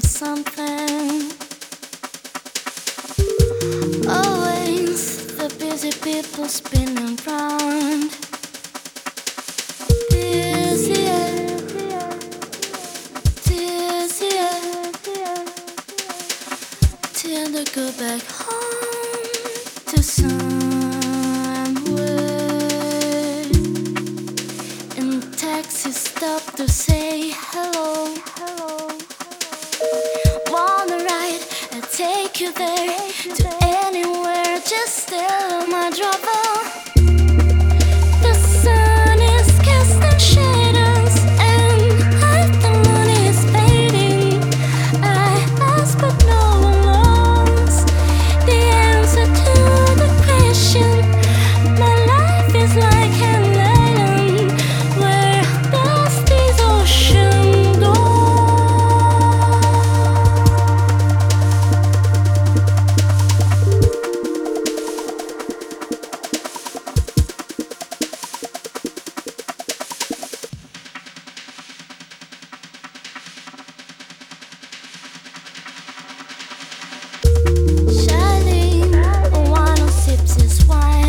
something. Always the busy people spinning round. Till go back home to somewhere. Take you there to anywhere. Just tell my driver. Shining, one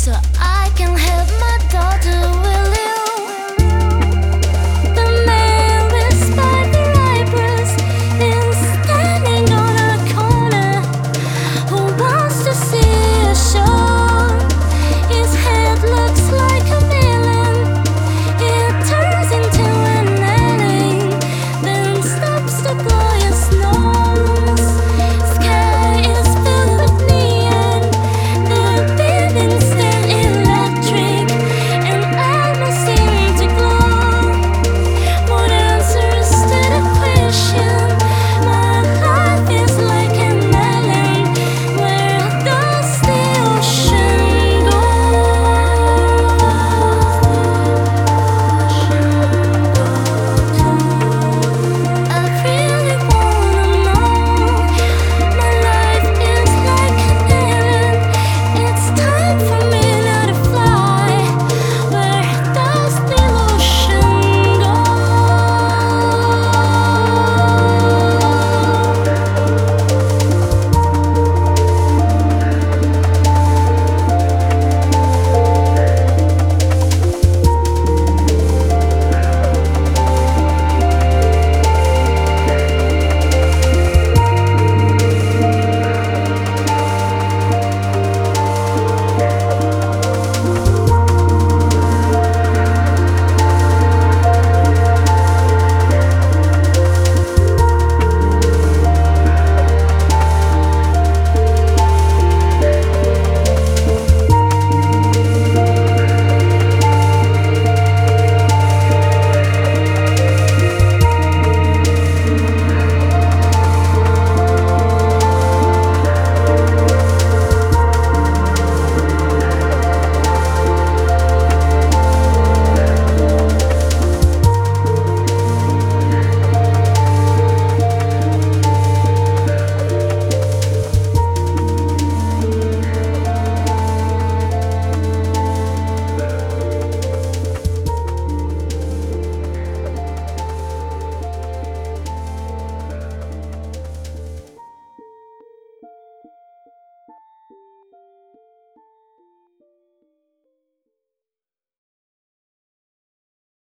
色。